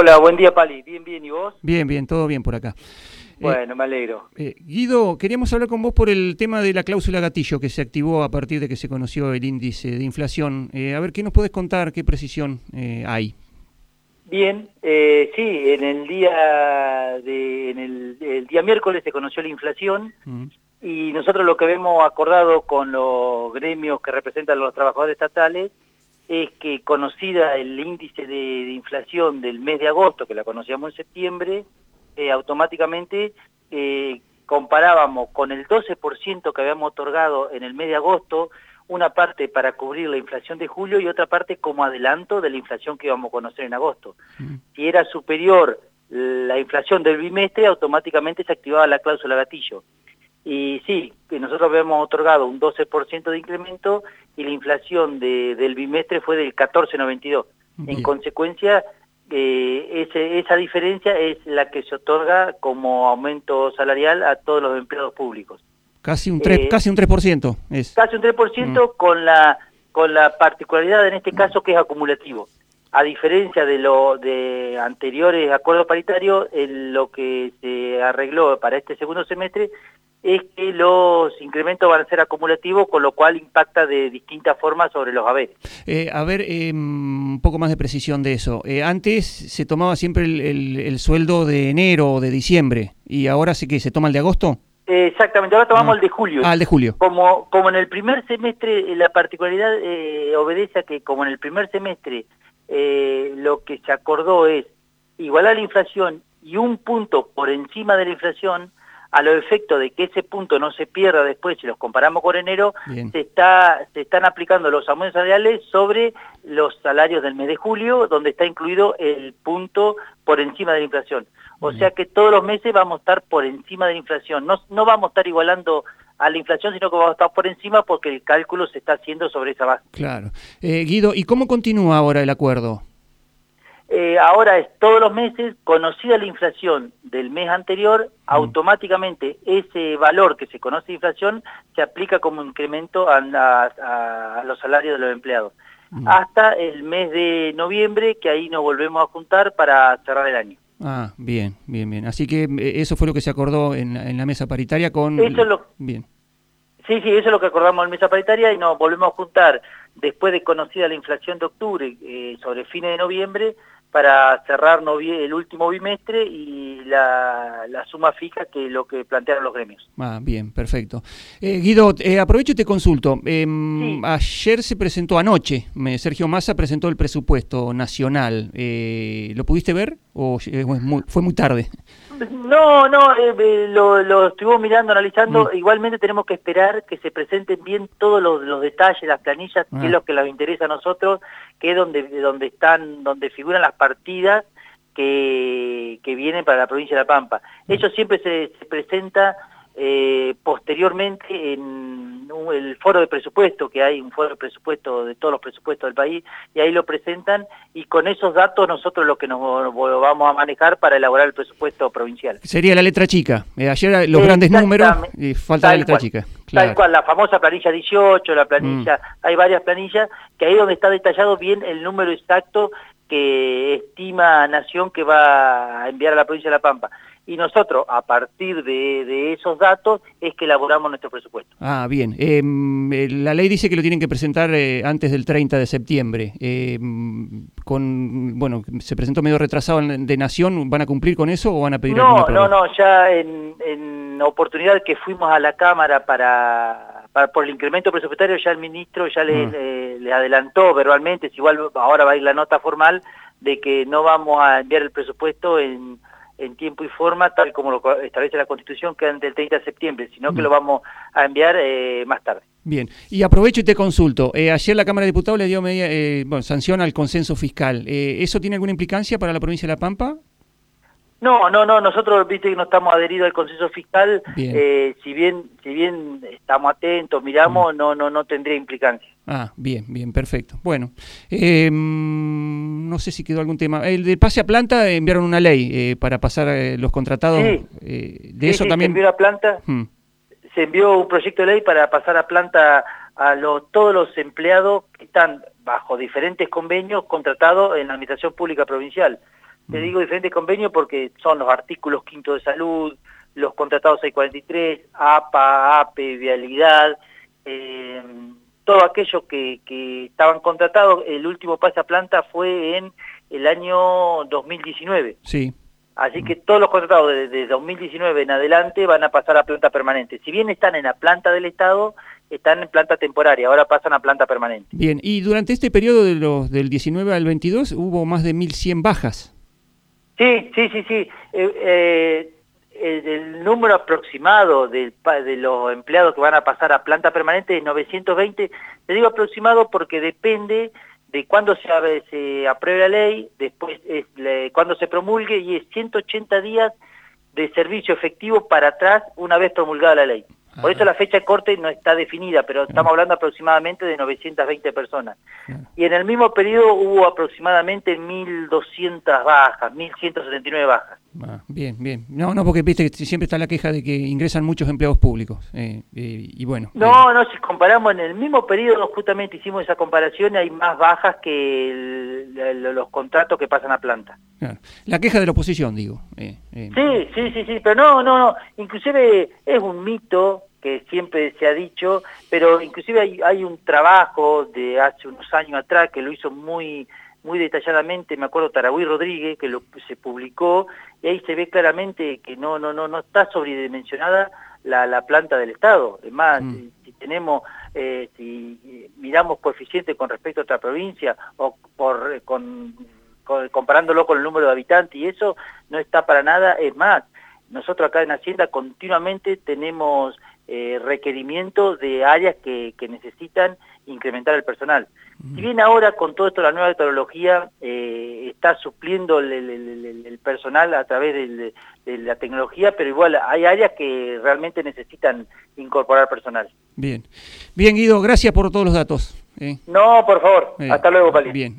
Hola, buen día Pali. Bien, bien, ¿y vos? Bien, bien, todo bien por acá. Bueno, me alegro. Eh, Guido, queríamos hablar con vos por el tema de la cláusula gatillo que se activó a partir de que se conoció el índice de inflación. Eh, a ver, ¿qué nos podés contar? ¿Qué precisión eh, hay? Bien, eh, sí, en el día de, en el, el, día miércoles se conoció la inflación mm. y nosotros lo que hemos acordado con los gremios que representan a los trabajadores estatales es que conocida el índice de, de inflación del mes de agosto, que la conocíamos en septiembre, eh, automáticamente eh, comparábamos con el 12% que habíamos otorgado en el mes de agosto, una parte para cubrir la inflación de julio y otra parte como adelanto de la inflación que íbamos a conocer en agosto. Mm. Si era superior la inflación del bimestre, automáticamente se activaba la cláusula gatillo. Y sí, que nosotros habíamos otorgado un 12% de incremento y la inflación de, del bimestre fue del 14,92. En consecuencia, eh, ese, esa diferencia es la que se otorga como aumento salarial a todos los empleados públicos. Casi un 3%. Eh, casi un 3% es. Casi un 3% mm. con, la, con la particularidad en este caso que es acumulativo. A diferencia de lo de anteriores acuerdos paritarios, lo que se arregló para este segundo semestre es que los incrementos van a ser acumulativos, con lo cual impacta de distintas formas sobre los haberes. Eh, a ver, eh, un poco más de precisión de eso. Eh, antes se tomaba siempre el, el, sueldo de enero o de diciembre, y ahora sí que se toma el de agosto. Exactamente, ahora tomamos ah. el de julio. Ah, el de julio. Como, como en el primer semestre, la particularidad obedece a que como en el primer semestre lo que se acordó es igualar la inflación y un punto por encima de la inflación, a los efectos de que ese punto no se pierda después, si los comparamos con enero, se, está, se están aplicando los aumentos salariales sobre los salarios del mes de julio, donde está incluido el punto por encima de la inflación. O sea que todos los meses vamos a estar por encima de la inflación. No, no vamos a estar igualando a la inflación, sino que vamos a estar por encima porque el cálculo se está haciendo sobre esa base. Claro. Eh, Guido, ¿y cómo continúa ahora el acuerdo? Eh, ahora es todos los meses, conocida la inflación del mes anterior, mm. automáticamente ese valor que se conoce de inflación se aplica como incremento a, los salarios de los empleados. Mm. Hasta el mes de noviembre, que ahí nos volvemos a juntar para cerrar el año. Ah, bien, bien, bien. Así que eh, eso fue lo que se acordó en, en la mesa paritaria con... Eso es lo... Bien. Sí, sí, eso es lo que acordamos en mesa paritaria y nos volvemos a juntar después de conocida la inflación de octubre eh, sobre fines de noviembre para cerrar el último bimestre y la, suma fija que lo que plantearon los gremios. Ah, bien, perfecto. Eh, Guido, eh, aprovecho y te consulto. Em, ayer se presentó, anoche, Sergio Massa presentó el presupuesto nacional. Eh, ¿Lo pudiste ver o fue muy tarde? No, no, eh, lo, lo estuvimos mirando, analizando. Mm. Igualmente tenemos que esperar que se presenten bien todos los, detalles, las planillas, que es ah. lo que nos interesa a nosotros, que es donde, donde están, donde figuran las partidas que, que vienen para la provincia de La Pampa. Eso siempre se, se presenta eh, posteriormente en el foro de presupuesto, que hay un foro de presupuesto de todos los presupuestos del país, y ahí lo presentan, y con esos datos nosotros lo que nos vamos a manejar para elaborar el presupuesto provincial. Sería la letra chica. Eh, ayer los grandes números y falta la letra chica. Tal cual, la famosa planilla 18, la planilla, mm. hay varias planillas, que ahí donde está detallado bien el número exacto que estima Nación que va a enviar a la provincia de La Pampa y nosotros, a partir de, esos datos, es que elaboramos nuestro presupuesto. Ah, bien. Em, eh, la ley dice que lo tienen que presentar eh, antes del 30 de septiembre. Em, con, bueno, se presentó medio retrasado de Nación, ¿van a cumplir con eso o van a pedir No, no, no, ya en, en oportunidad que fuimos a la Cámara para, por el incremento presupuestario, ya el ministro ya le, ah. le adelantó verbalmente, igual ahora va a ir la nota formal, de que no vamos a enviar el presupuesto en en tiempo y forma, tal como lo establece la Constitución, que antes del 30 de septiembre, sino que lo vamos a enviar eh, más tarde. Bien, y aprovecho y te consulto. Eh, ayer la Cámara de Diputados le dio media, eh, bueno, sanción al consenso fiscal. ¿Eso tiene alguna implicancia para la provincia de La Pampa? No, no, no, nosotros viste que no estamos adheridos al consenso fiscal, eh, si bien si bien estamos atentos, miramos, no no no tendría implicancia. Ah, bien, bien, perfecto. Bueno, eh, no sé si quedó algún tema. El de pase a planta enviaron una ley eh, para pasar los contratados. de eso también. Se envió a planta. Mm. Se envió un proyecto de ley para pasar a planta a todos los empleados que están bajo diferentes convenios contratados en la administración pública provincial Te digo diferentes convenios porque son los artículos quinto de salud, los contratados 643, APA, APE, Vialidad, eh, todo aquello que, que estaban contratados, el último pase a planta fue en el año 2019. Sí. Así que todos los contratados desde 2019 en adelante van a pasar a planta permanente. Si bien están en la planta del Estado, están en planta temporaria, ahora pasan a planta permanente. Bien, y durante este periodo de los, del 19 al 22 hubo más de 1.100 bajas. Sí, sí, sí, sí. Eh, eh, el, número aproximado de, de los empleados que van a pasar a planta permanente es 920. Te digo aproximado porque depende de cuándo se, se apruebe la ley, después es cuando se promulgue y es 180 días de servicio efectivo para atrás una vez promulgada la ley. Por eso la fecha de corte no está definida, pero estamos hablando aproximadamente de 920 personas. Y en el mismo periodo hubo aproximadamente 1.200 bajas, 1.179 bajas. Ah, bien, bien. No, no, porque viste que siempre está la queja de que ingresan muchos empleados públicos. Eh, eh, y bueno. No, no, si comparamos en el mismo periodo, justamente hicimos esa comparación, hay más bajas que los contratos que pasan a planta. La queja de la oposición, digo. Eh, sí, sí, sí, sí, pero no, no, no. Inclusive es un mito que siempre se ha dicho, pero inclusive hay, hay un trabajo de hace unos años atrás que lo hizo muy muy detalladamente, me acuerdo Taragüí Rodríguez, que lo, se publicó, y ahí se ve claramente que no, no, no, no está sobredimensionada la, la planta del Estado. Es más, mm. si, tenemos, eh, si miramos coeficiente con respecto a otra provincia, o por, con, comparándolo con el número de habitantes, y eso no está para nada, es más, nosotros acá en Hacienda continuamente tenemos eh, requerimientos de áreas que, que necesitan incrementar el personal. Si bien ahora con todo esto la nueva tecnología eh, está supliendo el, personal a través de, la tecnología, pero igual hay áreas que realmente necesitan incorporar personal. Bien, bien Guido, gracias por todos los datos. No, por favor, hasta luego, Pali. Bien.